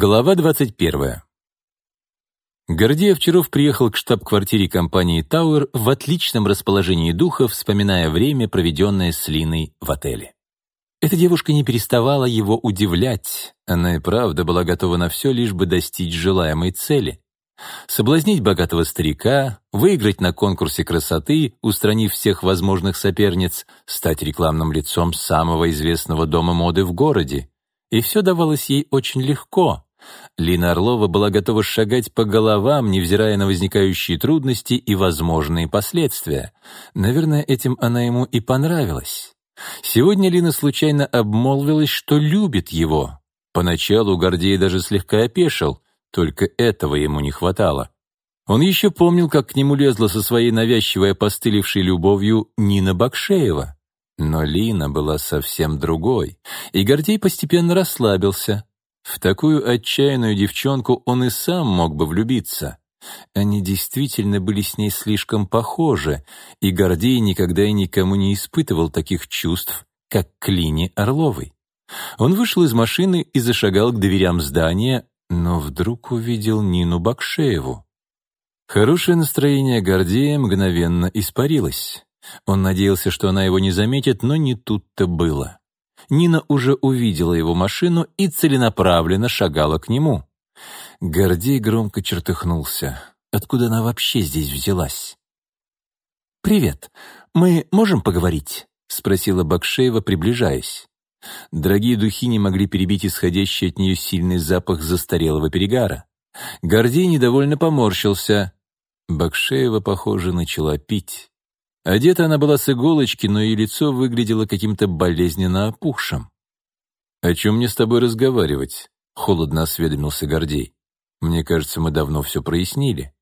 Глава 21. Гордей Овчаров приехал к штаб-квартире компании «Тауэр» в отличном расположении духа, вспоминая время, проведенное с Линой в отеле. Эта девушка не переставала его удивлять. Она и правда была готова на все, лишь бы достичь желаемой цели. Соблазнить богатого старика, выиграть на конкурсе красоты, устранив всех возможных соперниц, стать рекламным лицом самого известного дома моды в городе. И все давалось ей очень легко. Лина Орлова была готова шагать по головам, невзирая на возникающие трудности и возможные последствия. Наверное, этим она ему и понравилась. Сегодня Лина случайно обмолвилась, что любит его. Поначалу Гордей даже слегка опешил, только этого ему не хватало. Он еще помнил, как к нему лезла со своей навязчивой опостылевшей любовью Нина Бакшеева. Но Лина была совсем другой, и Гордей постепенно расслабился. В такую отчаянную девчонку он и сам мог бы влюбиться. Они действительно были с ней слишком похожи, и Гордей никогда и никому не испытывал таких чувств, как к Лине Орловой. Он вышел из машины и зашагал к дверям здания, но вдруг увидел Нину Бакшееву. Хорошее настроение Гордея мгновенно испарилось. Он надеялся, что она его не заметит, но не тут-то было. Нина уже увидела его машину и целенаправленно шагала к нему. Гордей громко чертыхнулся. Откуда она вообще здесь взялась? «Привет. Мы можем поговорить?» — спросила Бакшеева, приближаясь. Дорогие духи не могли перебить исходящий от нее сильный запах застарелого перегара. Гордей недовольно поморщился. Бакшеева, похоже, начала пить. Одета она была с иголочки, но ее лицо выглядело каким-то болезненно опухшим. «О чем мне с тобой разговаривать?» — холодно осведомился Гордей. «Мне кажется, мы давно все прояснили».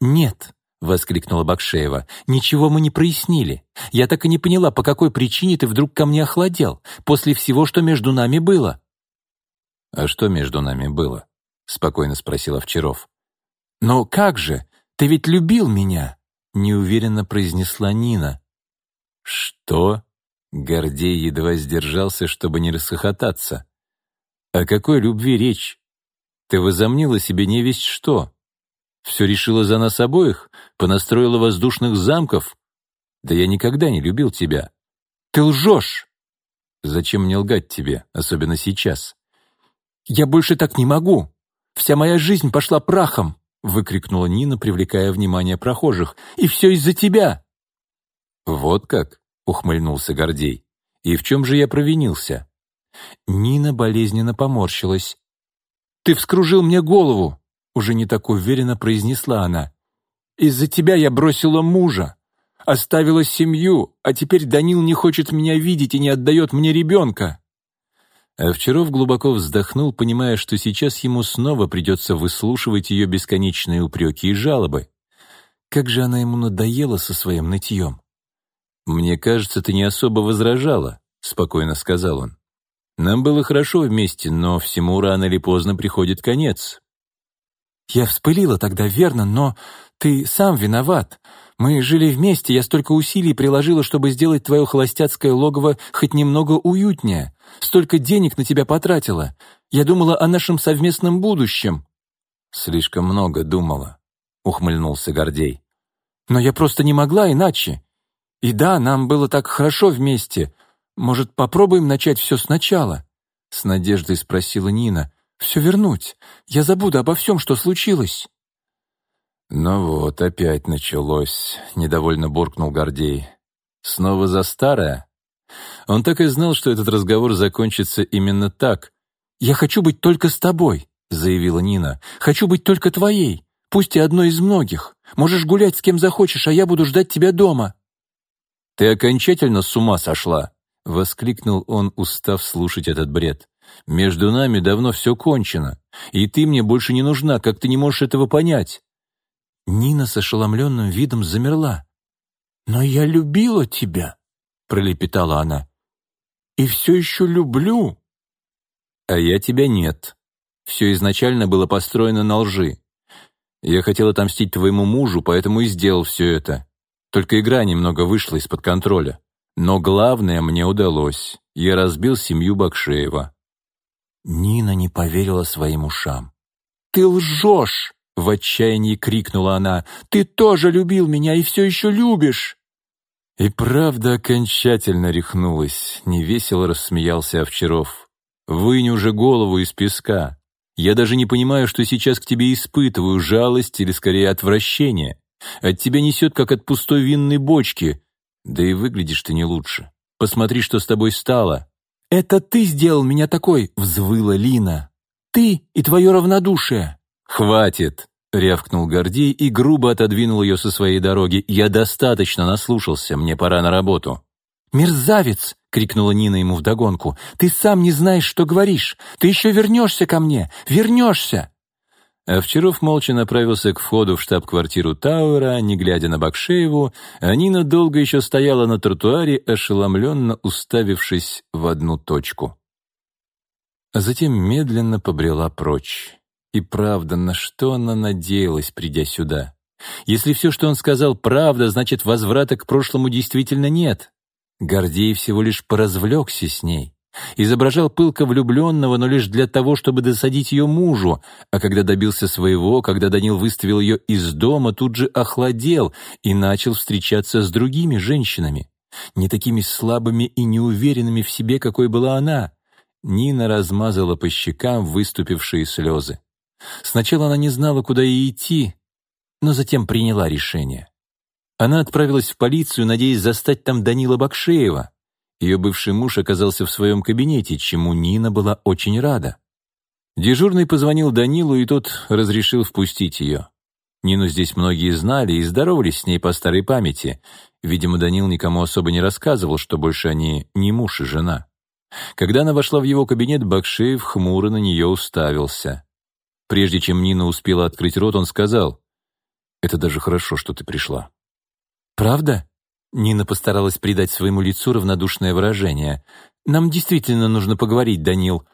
«Нет», — воскликнула Бакшеева, — «ничего мы не прояснили. Я так и не поняла, по какой причине ты вдруг ко мне охладел, после всего, что между нами было». «А что между нами было?» — спокойно спросил Овчаров. «Но как же? Ты ведь любил меня!» — неуверенно произнесла Нина. «Что?» — Гордей едва сдержался, чтобы не расхохотаться. «О какой любви речь? Ты возомнила себе не весть что. Все решила за нас обоих, понастроила воздушных замков. Да я никогда не любил тебя. Ты лжешь!» «Зачем мне лгать тебе, особенно сейчас?» «Я больше так не могу. Вся моя жизнь пошла прахом. — выкрикнула Нина, привлекая внимание прохожих. «И все из-за тебя!» «Вот как?» — ухмыльнулся Гордей. «И в чем же я провинился?» Нина болезненно поморщилась. «Ты вскружил мне голову!» — уже не так уверенно произнесла она. «Из-за тебя я бросила мужа, оставила семью, а теперь Данил не хочет меня видеть и не отдает мне ребенка!» Овчаров глубоко вздохнул, понимая, что сейчас ему снова придется выслушивать ее бесконечные упреки и жалобы. Как же она ему надоела со своим нытьем. «Мне кажется, ты не особо возражала», — спокойно сказал он. «Нам было хорошо вместе, но всему рано или поздно приходит конец». «Я вспылила тогда, верно, но ты сам виноват. Мы жили вместе, я столько усилий приложила, чтобы сделать твое холостяцкое логово хоть немного уютнее. Столько денег на тебя потратила. Я думала о нашем совместном будущем». «Слишком много думала», — ухмыльнулся Гордей. «Но я просто не могла иначе. И да, нам было так хорошо вместе. Может, попробуем начать все сначала?» С надеждой спросила Нина. «Все вернуть. Я забуду обо всем, что случилось». «Ну вот, опять началось», — недовольно буркнул Гордей. «Снова за старое?» Он так и знал, что этот разговор закончится именно так. «Я хочу быть только с тобой», — заявила Нина. «Хочу быть только твоей, пусть и одной из многих. Можешь гулять с кем захочешь, а я буду ждать тебя дома». «Ты окончательно с ума сошла?» — воскликнул он, устав слушать этот бред. «Между нами давно все кончено, и ты мне больше не нужна, как ты не можешь этого понять?» Нина с ошеломленным видом замерла. «Но я любила тебя», — пролепетала она. «И все еще люблю». «А я тебя нет. Все изначально было построено на лжи. Я хотел отомстить твоему мужу, поэтому и сделал все это. Только игра немного вышла из-под контроля. Но главное мне удалось. Я разбил семью Бакшеева». Нина не поверила своим ушам. «Ты лжешь!» — в отчаянии крикнула она. «Ты тоже любил меня и все еще любишь!» И правда окончательно рехнулась, невесело рассмеялся Овчаров. «Вынь уже голову из песка. Я даже не понимаю, что сейчас к тебе испытываю, жалость или скорее отвращение. От тебя несет, как от пустой винной бочки. Да и выглядишь ты не лучше. Посмотри, что с тобой стало». «Это ты сделал меня такой!» — взвыла Лина. «Ты и твое равнодушие!» «Хватит!» — рявкнул Гордей и грубо отодвинул ее со своей дороги. «Я достаточно наслушался, мне пора на работу». «Мерзавец!» — крикнула Нина ему вдогонку. «Ты сам не знаешь, что говоришь! Ты еще вернешься ко мне! Вернешься!» Овчаров молча направился к входу в штаб-квартиру Тауэра, не глядя на Бакшееву, а Нина долго еще стояла на тротуаре, ошеломленно уставившись в одну точку. А затем медленно побрела прочь. И правда, на что она надеялась, придя сюда? Если все, что он сказал, правда, значит, возврата к прошлому действительно нет. Гордей всего лишь поразвлекся с ней. Изображал пылко влюбленного, но лишь для того, чтобы досадить ее мужу, а когда добился своего, когда Данил выставил ее из дома, тут же охладел и начал встречаться с другими женщинами, не такими слабыми и неуверенными в себе, какой была она. Нина размазала по щекам выступившие слезы. Сначала она не знала, куда ей идти, но затем приняла решение. Она отправилась в полицию, надеясь застать там Данила Бакшеева. Ее бывший муж оказался в своем кабинете, чему Нина была очень рада. Дежурный позвонил Данилу, и тот разрешил впустить ее. Нину здесь многие знали и здоровались с ней по старой памяти. Видимо, Данил никому особо не рассказывал, что больше они не муж и жена. Когда она вошла в его кабинет, Бакшеев хмуро на нее уставился. Прежде чем Нина успела открыть рот, он сказал, «Это даже хорошо, что ты пришла». «Правда?» Нина постаралась придать своему лицу равнодушное выражение. «Нам действительно нужно поговорить, Данил.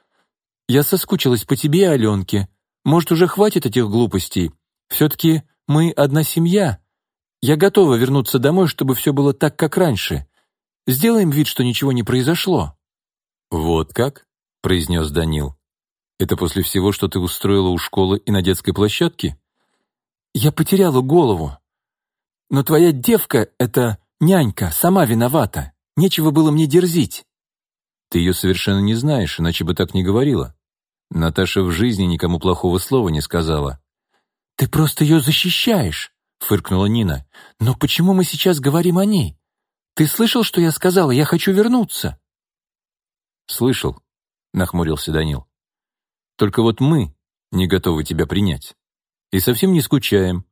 Я соскучилась по тебе и Аленке. Может, уже хватит этих глупостей? Все-таки мы одна семья. Я готова вернуться домой, чтобы все было так, как раньше. Сделаем вид, что ничего не произошло». «Вот как?» — произнес Данил. «Это после всего, что ты устроила у школы и на детской площадке?» «Я потеряла голову. Но твоя девка — это «Нянька, сама виновата. Нечего было мне дерзить». «Ты ее совершенно не знаешь, иначе бы так не говорила. Наташа в жизни никому плохого слова не сказала». «Ты просто ее защищаешь», — фыркнула Нина. «Но почему мы сейчас говорим о ней? Ты слышал, что я сказала? Я хочу вернуться». «Слышал», — нахмурился Данил. «Только вот мы не готовы тебя принять. И совсем не скучаем».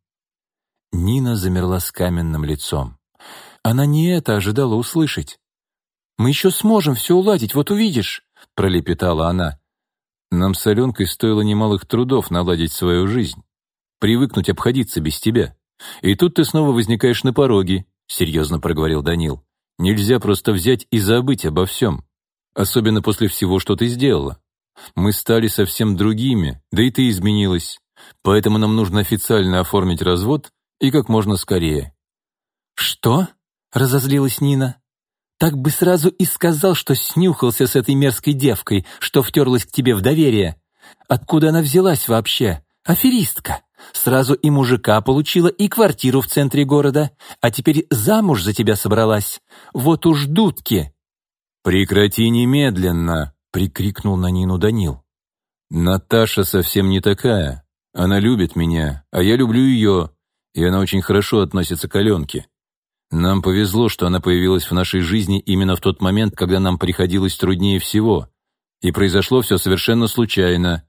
Нина замерла с каменным лицом. Она не это ожидала услышать. «Мы еще сможем все уладить, вот увидишь», — пролепетала она. «Нам с Аленкой стоило немалых трудов наладить свою жизнь, привыкнуть обходиться без тебя. И тут ты снова возникаешь на пороге», — серьезно проговорил Данил. «Нельзя просто взять и забыть обо всем, особенно после всего, что ты сделала. Мы стали совсем другими, да и ты изменилась, поэтому нам нужно официально оформить развод и как можно скорее». «Что?» разозлилась Нина. «Так бы сразу и сказал, что снюхался с этой мерзкой девкой, что втерлась к тебе в доверие. Откуда она взялась вообще? Аферистка. Сразу и мужика получила, и квартиру в центре города, а теперь замуж за тебя собралась. Вот уж дудки!» «Прекрати немедленно!» — прикрикнул на Нину Данил. «Наташа совсем не такая. Она любит меня, а я люблю ее, и она очень хорошо относится к Аленке. Нам повезло, что она появилась в нашей жизни именно в тот момент, когда нам приходилось труднее всего. И произошло все совершенно случайно.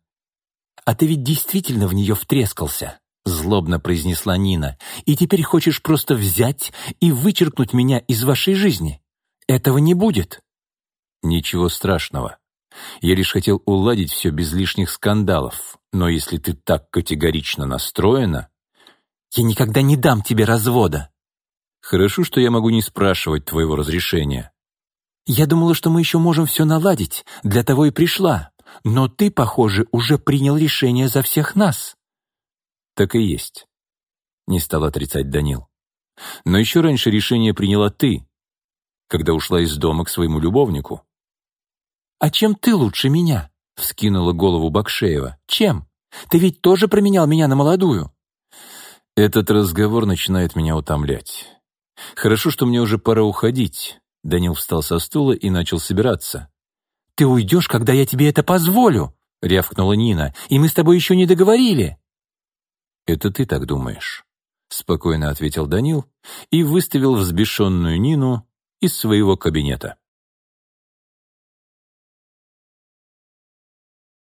«А ты ведь действительно в нее втрескался», — злобно произнесла Нина, «и теперь хочешь просто взять и вычеркнуть меня из вашей жизни. Этого не будет». «Ничего страшного. Я лишь хотел уладить все без лишних скандалов. Но если ты так категорично настроена...» «Я никогда не дам тебе развода», Хорошо, что я могу не спрашивать твоего разрешения. Я думала, что мы еще можем все наладить, для того и пришла. Но ты, похоже, уже принял решение за всех нас. Так и есть. Не стал отрицать Данил. Но еще раньше решение приняла ты, когда ушла из дома к своему любовнику. «А чем ты лучше меня?» — вскинула голову Бакшеева. «Чем? Ты ведь тоже променял меня на молодую?» Этот разговор начинает меня утомлять. Хорошо, что мне уже пора уходить. Данил встал со стула и начал собираться. «Ты уйдешь, когда я тебе это позволю!» — рявкнула Нина. «И мы с тобой еще не договорили!» «Это ты так думаешь?» — спокойно ответил Данил и выставил взбешенную Нину из своего кабинета.